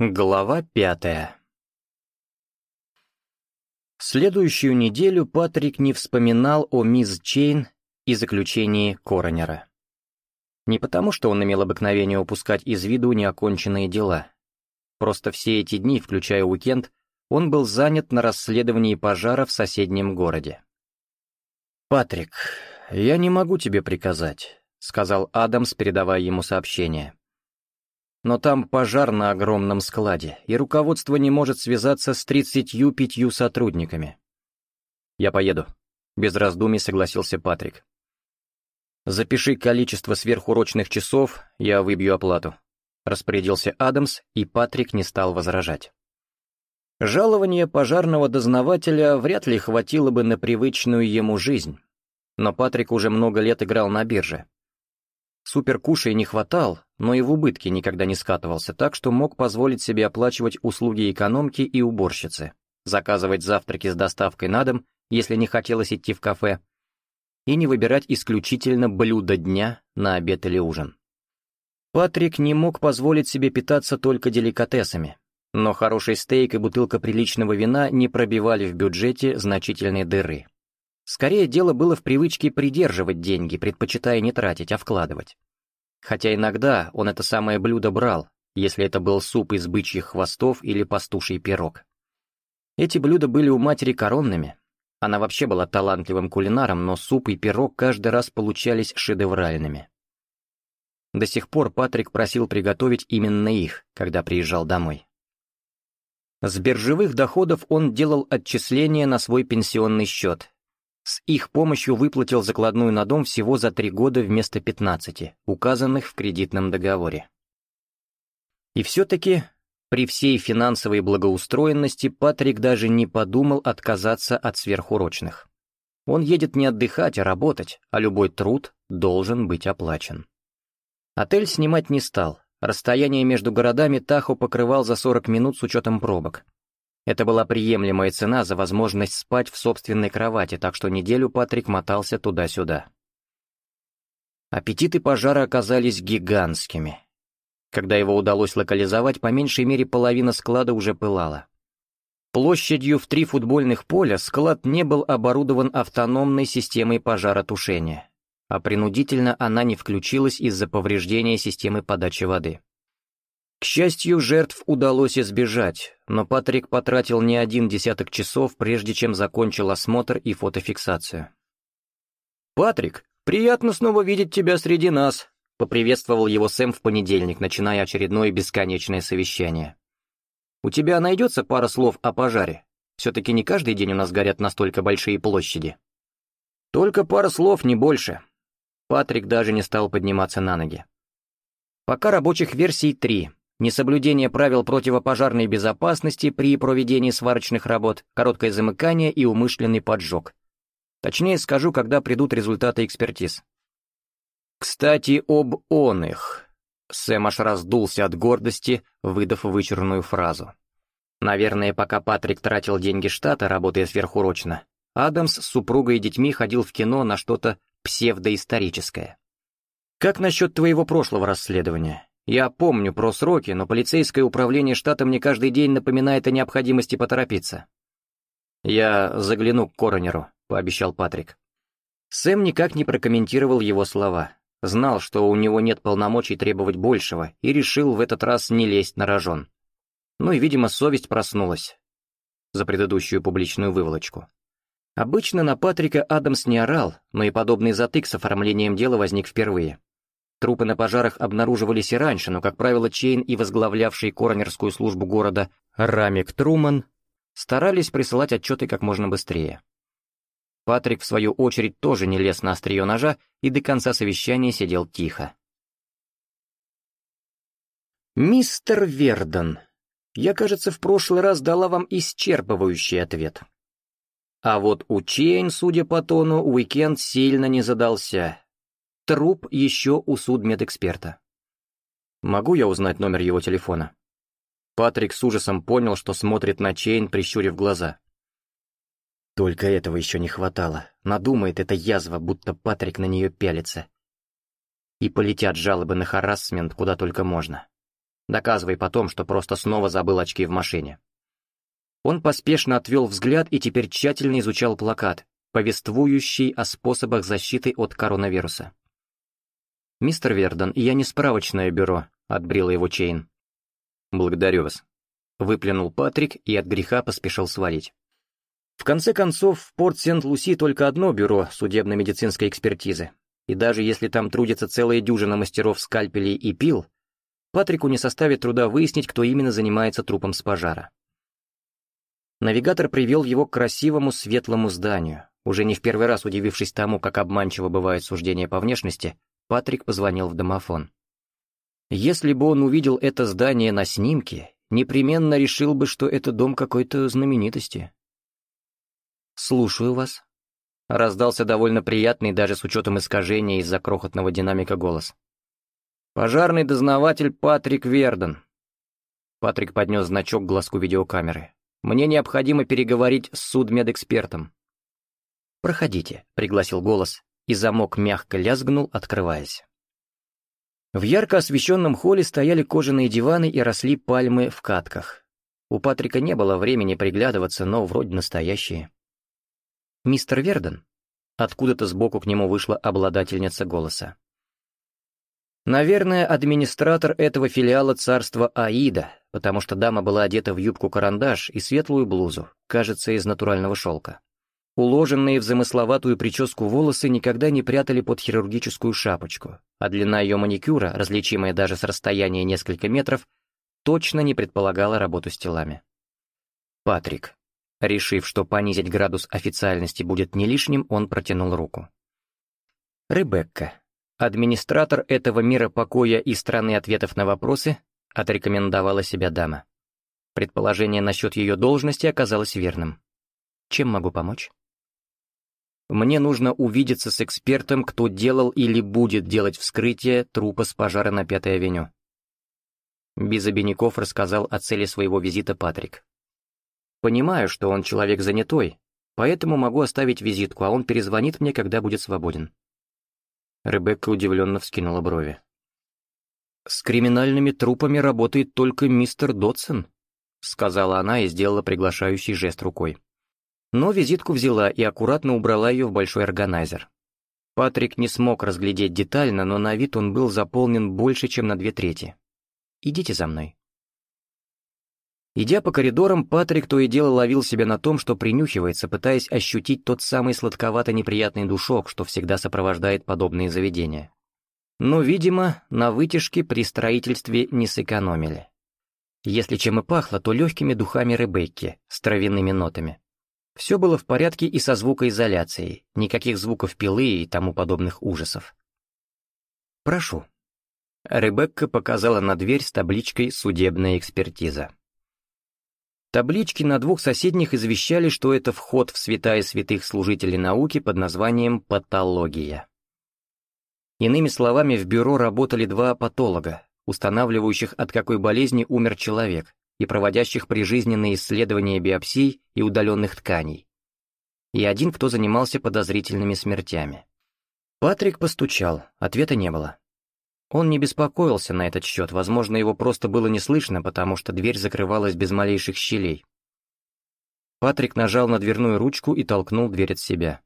Глава пятая Следующую неделю Патрик не вспоминал о мисс Чейн и заключении Коронера. Не потому, что он имел обыкновение упускать из виду неоконченные дела. Просто все эти дни, включая уикенд, он был занят на расследовании пожара в соседнем городе. «Патрик, я не могу тебе приказать», — сказал Адамс, передавая ему сообщение но там пожар на огромном складе, и руководство не может связаться с 35 сотрудниками. «Я поеду», — без раздумий согласился Патрик. «Запиши количество сверхурочных часов, я выбью оплату», — распорядился Адамс, и Патрик не стал возражать. Жалование пожарного дознавателя вряд ли хватило бы на привычную ему жизнь, но Патрик уже много лет играл на бирже, Суперкушей не хватал, но и в убытке никогда не скатывался, так что мог позволить себе оплачивать услуги экономки и уборщицы, заказывать завтраки с доставкой на дом, если не хотелось идти в кафе, и не выбирать исключительно блюдо дня на обед или ужин. Патрик не мог позволить себе питаться только деликатесами, но хороший стейк и бутылка приличного вина не пробивали в бюджете значительные дыры. Скорее, дело было в привычке придерживать деньги, предпочитая не тратить, а вкладывать хотя иногда он это самое блюдо брал, если это был суп из бычьих хвостов или пастуший пирог. Эти блюда были у матери коронными. Она вообще была талантливым кулинаром, но суп и пирог каждый раз получались шедевральными. До сих пор Патрик просил приготовить именно их, когда приезжал домой. С биржевых доходов он делал отчисления на свой пенсионный счет, с их помощью выплатил закладную на дом всего за три года вместо 15, указанных в кредитном договоре. И все-таки, при всей финансовой благоустроенности, Патрик даже не подумал отказаться от сверхурочных. Он едет не отдыхать, а работать, а любой труд должен быть оплачен. Отель снимать не стал. Расстояние между городами Тахо покрывал за 40 минут с учетом пробок. Это была приемлемая цена за возможность спать в собственной кровати, так что неделю Патрик мотался туда-сюда. Аппетиты пожара оказались гигантскими. Когда его удалось локализовать, по меньшей мере половина склада уже пылала. Площадью в три футбольных поля склад не был оборудован автономной системой пожаротушения, а принудительно она не включилась из-за повреждения системы подачи воды. К счастью, жертв удалось избежать, но Патрик потратил не один десяток часов, прежде чем закончил осмотр и фотофиксацию. «Патрик, приятно снова видеть тебя среди нас», — поприветствовал его Сэм в понедельник, начиная очередное бесконечное совещание. «У тебя найдется пара слов о пожаре? Все-таки не каждый день у нас горят настолько большие площади». «Только пара слов, не больше». Патрик даже не стал подниматься на ноги. «Пока рабочих версий три», несоблюдение правил противопожарной безопасности при проведении сварочных работ, короткое замыкание и умышленный поджог. Точнее скажу, когда придут результаты экспертиз. Кстати, об он их. Сэм аж раздулся от гордости, выдав вычурную фразу. Наверное, пока Патрик тратил деньги штата, работая сверхурочно, Адамс с супругой и детьми ходил в кино на что-то псевдоисторическое. «Как насчет твоего прошлого расследования?» Я помню про сроки, но полицейское управление штата мне каждый день напоминает о необходимости поторопиться. «Я загляну к коронеру», — пообещал Патрик. Сэм никак не прокомментировал его слова. Знал, что у него нет полномочий требовать большего, и решил в этот раз не лезть на рожон. Ну и, видимо, совесть проснулась за предыдущую публичную выволочку. Обычно на Патрика Адамс не орал, но и подобный затык с оформлением дела возник впервые. Трупы на пожарах обнаруживались и раньше, но, как правило, Чейн и возглавлявший коронерскую службу города Рамик Труман старались присылать отчеты как можно быстрее. Патрик, в свою очередь, тоже не лез на острие ножа и до конца совещания сидел тихо. «Мистер Верден, я, кажется, в прошлый раз дала вам исчерпывающий ответ. А вот у Чейн, судя по тону, уикенд сильно не задался, Труп еще у судмедэксперта. Могу я узнать номер его телефона? Патрик с ужасом понял, что смотрит на Чейн, прищурив глаза. Только этого еще не хватало. Надумает эта язва, будто Патрик на нее пялится. И полетят жалобы на харассмент куда только можно. Доказывай потом, что просто снова забыл очки в машине. Он поспешно отвел взгляд и теперь тщательно изучал плакат, повествующий о способах защиты от коронавируса. «Мистер Вердон, я не справочное бюро», — отбрила его Чейн. «Благодарю вас», — выплюнул Патрик и от греха поспешил свалить. В конце концов, в порт Сент-Луси только одно бюро судебно-медицинской экспертизы. И даже если там трудится целая дюжина мастеров скальпелей и пил, Патрику не составит труда выяснить, кто именно занимается трупом с пожара. Навигатор привел его к красивому светлому зданию, уже не в первый раз удивившись тому, как обманчиво бывает суждение по внешности, Патрик позвонил в домофон. Если бы он увидел это здание на снимке, непременно решил бы, что это дом какой-то знаменитости. «Слушаю вас», — раздался довольно приятный даже с учетом искажения из-за крохотного динамика голос. «Пожарный дознаватель Патрик Верден». Патрик поднес значок к глазку видеокамеры. «Мне необходимо переговорить с судмедэкспертом». «Проходите», — пригласил голос, и замок мягко лязгнул, открываясь. В ярко освещенном холле стояли кожаные диваны и росли пальмы в катках. У Патрика не было времени приглядываться, но вроде настоящие. «Мистер Верден?» Откуда-то сбоку к нему вышла обладательница голоса. Наверное, администратор этого филиала царства Аида, потому что дама была одета в юбку-карандаш и светлую блузу, кажется, из натурального шелка. Уложенные в замысловатую прическу волосы никогда не прятали под хирургическую шапочку, а длина ее маникюра, различимая даже с расстояния несколько метров, точно не предполагала работу с телами. Патрик. Решив, что понизить градус официальности будет не лишним, он протянул руку. Ребекка. Администратор этого мира покоя и страны ответов на вопросы отрекомендовала себя дама. Предположение насчет ее должности оказалось верным. Чем могу помочь? Мне нужно увидеться с экспертом, кто делал или будет делать вскрытие трупа с пожара на Пятой авеню. Без обиняков рассказал о цели своего визита Патрик. Понимаю, что он человек занятой, поэтому могу оставить визитку, а он перезвонит мне, когда будет свободен. Ребекка удивленно вскинула брови. «С криминальными трупами работает только мистер Додсон», — сказала она и сделала приглашающий жест рукой но визитку взяла и аккуратно убрала ее в большой органайзер. Патрик не смог разглядеть детально, но на вид он был заполнен больше, чем на две трети. «Идите за мной». Идя по коридорам, Патрик то и дело ловил себя на том, что принюхивается, пытаясь ощутить тот самый сладковато-неприятный душок, что всегда сопровождает подобные заведения. Но, видимо, на вытяжке при строительстве не сэкономили. Если чем и пахло, то легкими духами Ребекки с травяными нотами. Все было в порядке и со звукоизоляцией, никаких звуков пилы и тому подобных ужасов. «Прошу». Ребекка показала на дверь с табличкой «Судебная экспертиза». Таблички на двух соседних извещали, что это вход в святая святых служителей науки под названием «патология». Иными словами, в бюро работали два патолога, устанавливающих, от какой болезни умер человек, и проводящих прижизненные исследования биопсий и удаленных тканей. И один, кто занимался подозрительными смертями. Патрик постучал, ответа не было. Он не беспокоился на этот счет, возможно, его просто было не слышно, потому что дверь закрывалась без малейших щелей. Патрик нажал на дверную ручку и толкнул дверь от себя.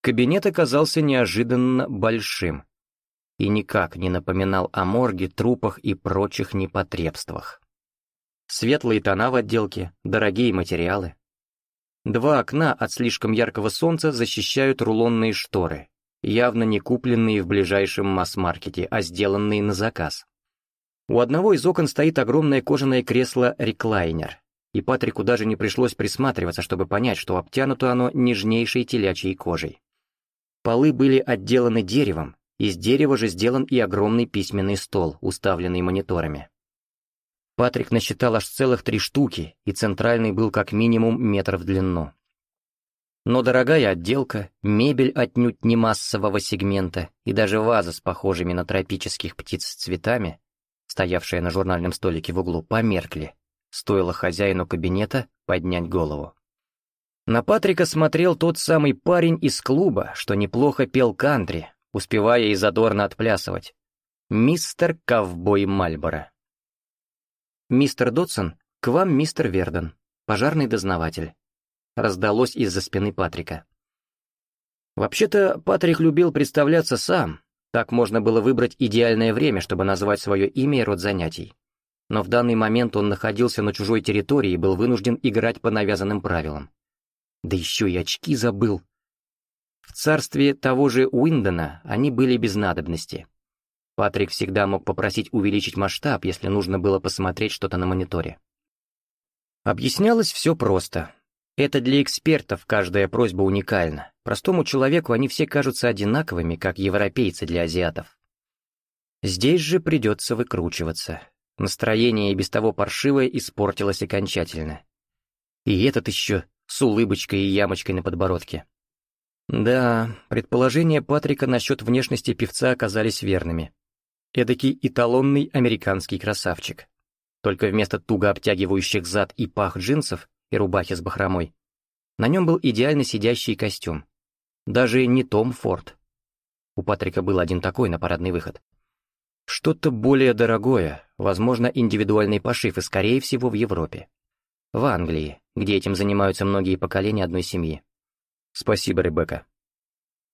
Кабинет оказался неожиданно большим и никак не напоминал о морге, трупах и прочих непотребствах. Светлые тона в отделке, дорогие материалы. Два окна от слишком яркого солнца защищают рулонные шторы, явно не купленные в ближайшем масс-маркете, а сделанные на заказ. У одного из окон стоит огромное кожаное кресло-реклайнер, и Патрику даже не пришлось присматриваться, чтобы понять, что обтянуто оно нежнейшей телячьей кожей. Полы были отделаны деревом, из дерева же сделан и огромный письменный стол, уставленный мониторами. Патрик насчитал аж целых три штуки, и центральный был как минимум метр в длину. Но дорогая отделка, мебель отнюдь не массового сегмента и даже ваза с похожими на тропических птиц цветами, стоявшая на журнальном столике в углу, померкли. Стоило хозяину кабинета поднять голову. На Патрика смотрел тот самый парень из клуба, что неплохо пел кантри, успевая и задорно отплясывать. Мистер Ковбой Мальборо. «Мистер Дотсон, к вам мистер Верден, пожарный дознаватель», — раздалось из-за спины Патрика. Вообще-то, Патрик любил представляться сам, так можно было выбрать идеальное время, чтобы назвать свое имя и род занятий. Но в данный момент он находился на чужой территории и был вынужден играть по навязанным правилам. Да еще и очки забыл. В царстве того же Уиндона они были без надобности. Патрик всегда мог попросить увеличить масштаб, если нужно было посмотреть что-то на мониторе. Объяснялось все просто. Это для экспертов каждая просьба уникальна. Простому человеку они все кажутся одинаковыми, как европейцы для азиатов. Здесь же придется выкручиваться. Настроение и без того паршивое испортилось окончательно. И этот еще с улыбочкой и ямочкой на подбородке. Да, предположения Патрика насчет внешности певца оказались верными. Эдакий эталонный американский красавчик. Только вместо туго обтягивающих зад и пах джинсов и рубахи с бахромой, на нем был идеально сидящий костюм. Даже не Том Форд. У Патрика был один такой на парадный выход. Что-то более дорогое, возможно, индивидуальный пошив и, скорее всего, в Европе. В Англии, где этим занимаются многие поколения одной семьи. Спасибо, Ребекка.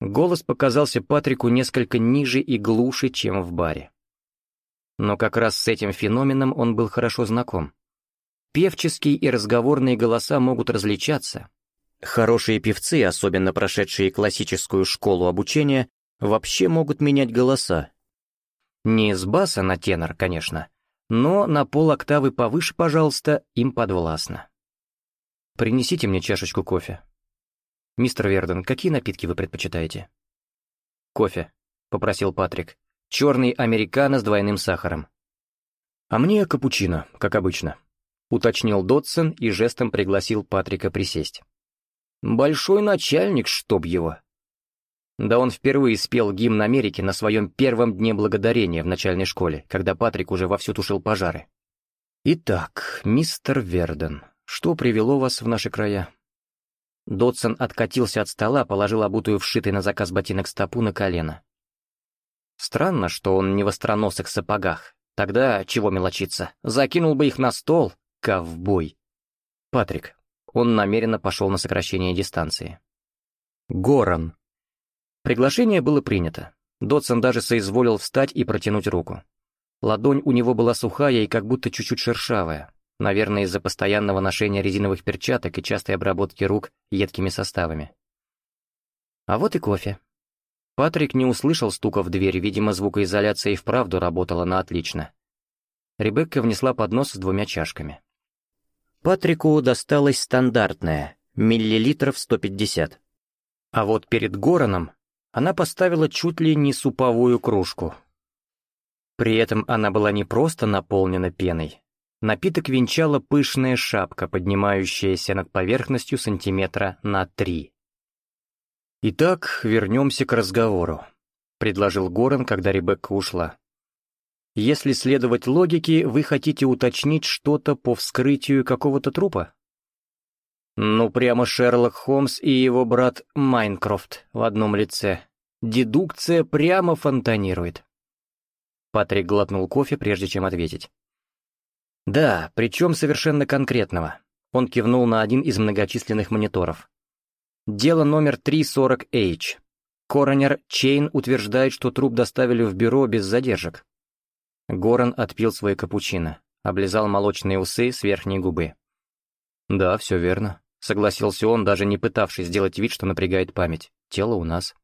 Голос показался Патрику несколько ниже и глуше, чем в баре. Но как раз с этим феноменом он был хорошо знаком. Певческие и разговорные голоса могут различаться. Хорошие певцы, особенно прошедшие классическую школу обучения, вообще могут менять голоса. Не с баса на тенор, конечно, но на пол октавы повыше, пожалуйста, им подвластно. «Принесите мне чашечку кофе», «Мистер Верден, какие напитки вы предпочитаете?» «Кофе», — попросил Патрик. «Черный американо с двойным сахаром». «А мне капучино, как обычно», — уточнил Дотсон и жестом пригласил Патрика присесть. «Большой начальник, чтоб его!» Да он впервые спел гимн Америки на своем первом дне благодарения в начальной школе, когда Патрик уже вовсю тушил пожары. «Итак, мистер Верден, что привело вас в наши края?» Додсон откатился от стола, положил обутую вшитый на заказ ботинок стопу на колено. Странно, что он не в остроносых сапогах. Тогда чего мелочиться? Закинул бы их на стол, ковбой. Патрик. Он намеренно пошел на сокращение дистанции. Горан. Приглашение было принято. Додсон даже соизволил встать и протянуть руку. Ладонь у него была сухая и как будто чуть-чуть шершавая. Наверное, из-за постоянного ношения резиновых перчаток и частой обработки рук едкими составами. А вот и кофе. Патрик не услышал стука в дверь, видимо, звукоизоляция и вправду работала на отлично. Ребекка внесла поднос с двумя чашками. Патрику досталась стандартная, миллилитров 150. А вот перед Гороном она поставила чуть ли не суповую кружку. При этом она была не просто наполнена пеной, Напиток венчала пышная шапка, поднимающаяся над поверхностью сантиметра на три. «Итак, вернемся к разговору», — предложил Горан, когда Ребекка ушла. «Если следовать логике, вы хотите уточнить что-то по вскрытию какого-то трупа?» «Ну, прямо Шерлок Холмс и его брат Майкрофт в одном лице. Дедукция прямо фонтанирует». Патрик глотнул кофе, прежде чем ответить. «Да, причем совершенно конкретного». Он кивнул на один из многочисленных мониторов. «Дело номер 340H. Коронер Чейн утверждает, что труп доставили в бюро без задержек». Горан отпил свой капучино, облизал молочные усы с верхней губы. «Да, все верно», — согласился он, даже не пытавшись сделать вид, что напрягает память. «Тело у нас».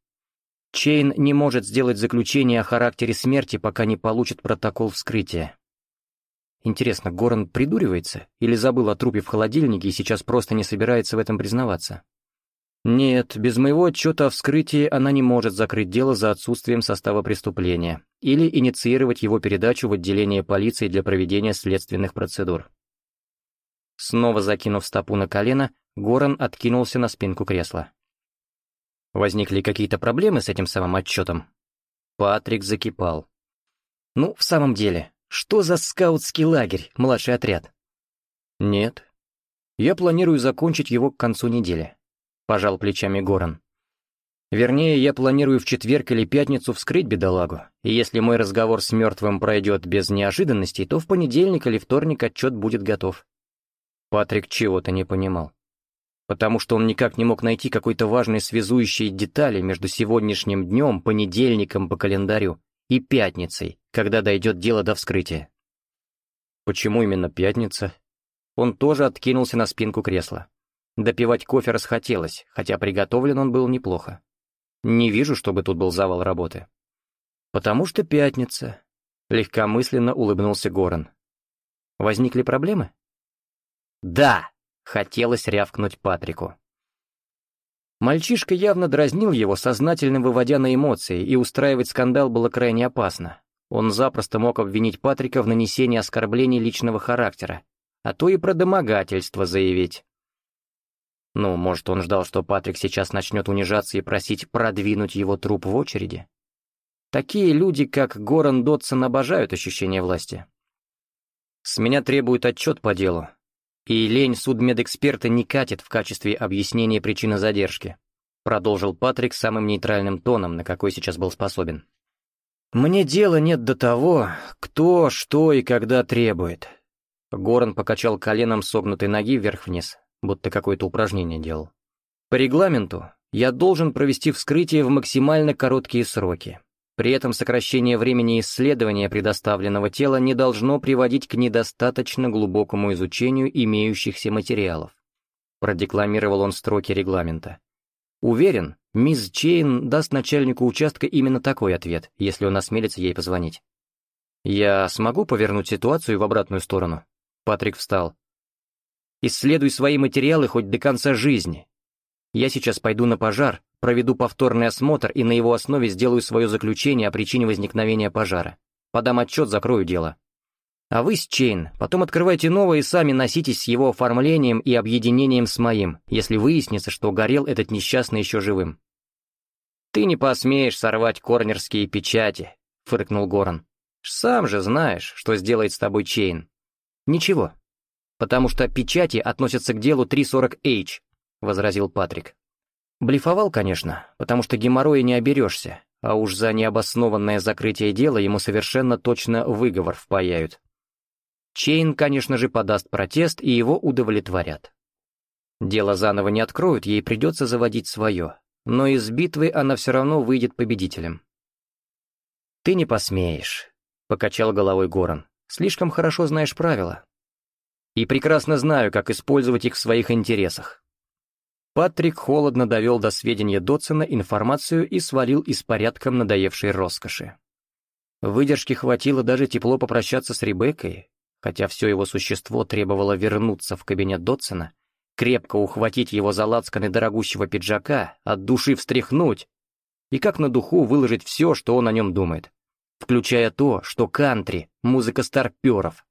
Чейн не может сделать заключение о характере смерти, пока не получит протокол вскрытия. Интересно, Горан придуривается или забыл о трупе в холодильнике и сейчас просто не собирается в этом признаваться? Нет, без моего отчета о вскрытии она не может закрыть дело за отсутствием состава преступления или инициировать его передачу в отделение полиции для проведения следственных процедур. Снова закинув стопу на колено, Горан откинулся на спинку кресла. Возникли какие-то проблемы с этим самым отчетом? Патрик закипал. Ну, в самом деле, что за скаутский лагерь, младший отряд? Нет. Я планирую закончить его к концу недели. Пожал плечами Горан. Вернее, я планирую в четверг или пятницу вскрыть бедолагу, и если мой разговор с мертвым пройдет без неожиданностей, то в понедельник или вторник отчет будет готов. Патрик чего-то не понимал. Потому что он никак не мог найти какой-то важной связующей детали между сегодняшним днем, понедельником по календарю, и пятницей, когда дойдет дело до вскрытия. Почему именно пятница? Он тоже откинулся на спинку кресла. Допивать кофе расхотелось, хотя приготовлен он был неплохо. Не вижу, чтобы тут был завал работы. «Потому что пятница», — легкомысленно улыбнулся Горан. «Возникли проблемы?» «Да!» — хотелось рявкнуть Патрику. Мальчишка явно дразнил его, сознательно выводя на эмоции, и устраивать скандал было крайне опасно. Он запросто мог обвинить Патрика в нанесении оскорблений личного характера, а то и про домогательство заявить. Ну, может, он ждал, что Патрик сейчас начнет унижаться и просить продвинуть его труп в очереди? Такие люди, как Горан Дотсон, обожают ощущение власти. «С меня требуют отчет по делу», и лень судмедэксперта не катит в качестве объяснения причины задержки, продолжил Патрик самым нейтральным тоном, на какой сейчас был способен. «Мне дела нет до того, кто, что и когда требует». Горан покачал коленом согнутой ноги вверх-вниз, будто какое-то упражнение делал. «По регламенту я должен провести вскрытие в максимально короткие сроки. При этом сокращение времени исследования предоставленного тела не должно приводить к недостаточно глубокому изучению имеющихся материалов. Продекламировал он строки регламента. Уверен, мисс Чейн даст начальнику участка именно такой ответ, если он осмелится ей позвонить. «Я смогу повернуть ситуацию в обратную сторону?» Патрик встал. «Исследуй свои материалы хоть до конца жизни. Я сейчас пойду на пожар, Проведу повторный осмотр и на его основе сделаю свое заключение о причине возникновения пожара. Подам отчет, закрою дело. А вы с Чейн, потом открывайте новое и сами носитесь с его оформлением и объединением с моим, если выяснится, что горел этот несчастный еще живым. «Ты не посмеешь сорвать корнерские печати», — фыркнул Горан. «Сам же знаешь, что сделает с тобой Чейн». «Ничего, потому что печати относятся к делу 340H», — возразил Патрик. Блефовал, конечно, потому что геморроя не оберешься, а уж за необоснованное закрытие дела ему совершенно точно выговор впаяют. Чейн, конечно же, подаст протест, и его удовлетворят. Дело заново не откроют, ей придется заводить свое, но из битвы она все равно выйдет победителем. «Ты не посмеешь», — покачал головой Горан. «Слишком хорошо знаешь правила. И прекрасно знаю, как использовать их в своих интересах». Патрик холодно довел до сведения Дотсона информацию и свалил из порядком надоевшей роскоши. Выдержки хватило даже тепло попрощаться с Ребеккой, хотя все его существо требовало вернуться в кабинет Дотсона, крепко ухватить его за лацканы дорогущего пиджака, от души встряхнуть и как на духу выложить все, что он о нем думает, включая то, что кантри — музыка старперов,